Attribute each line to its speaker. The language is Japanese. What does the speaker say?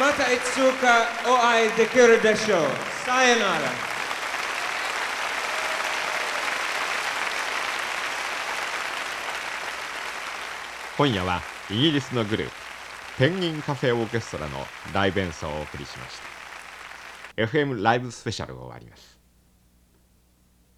Speaker 1: またいつかお会いできるでしょう。さよなら。
Speaker 2: 今夜はイギリスのグループペンギンカフェオーケストラのライブ演奏をお送りしました FM ライブスペシャルを終わります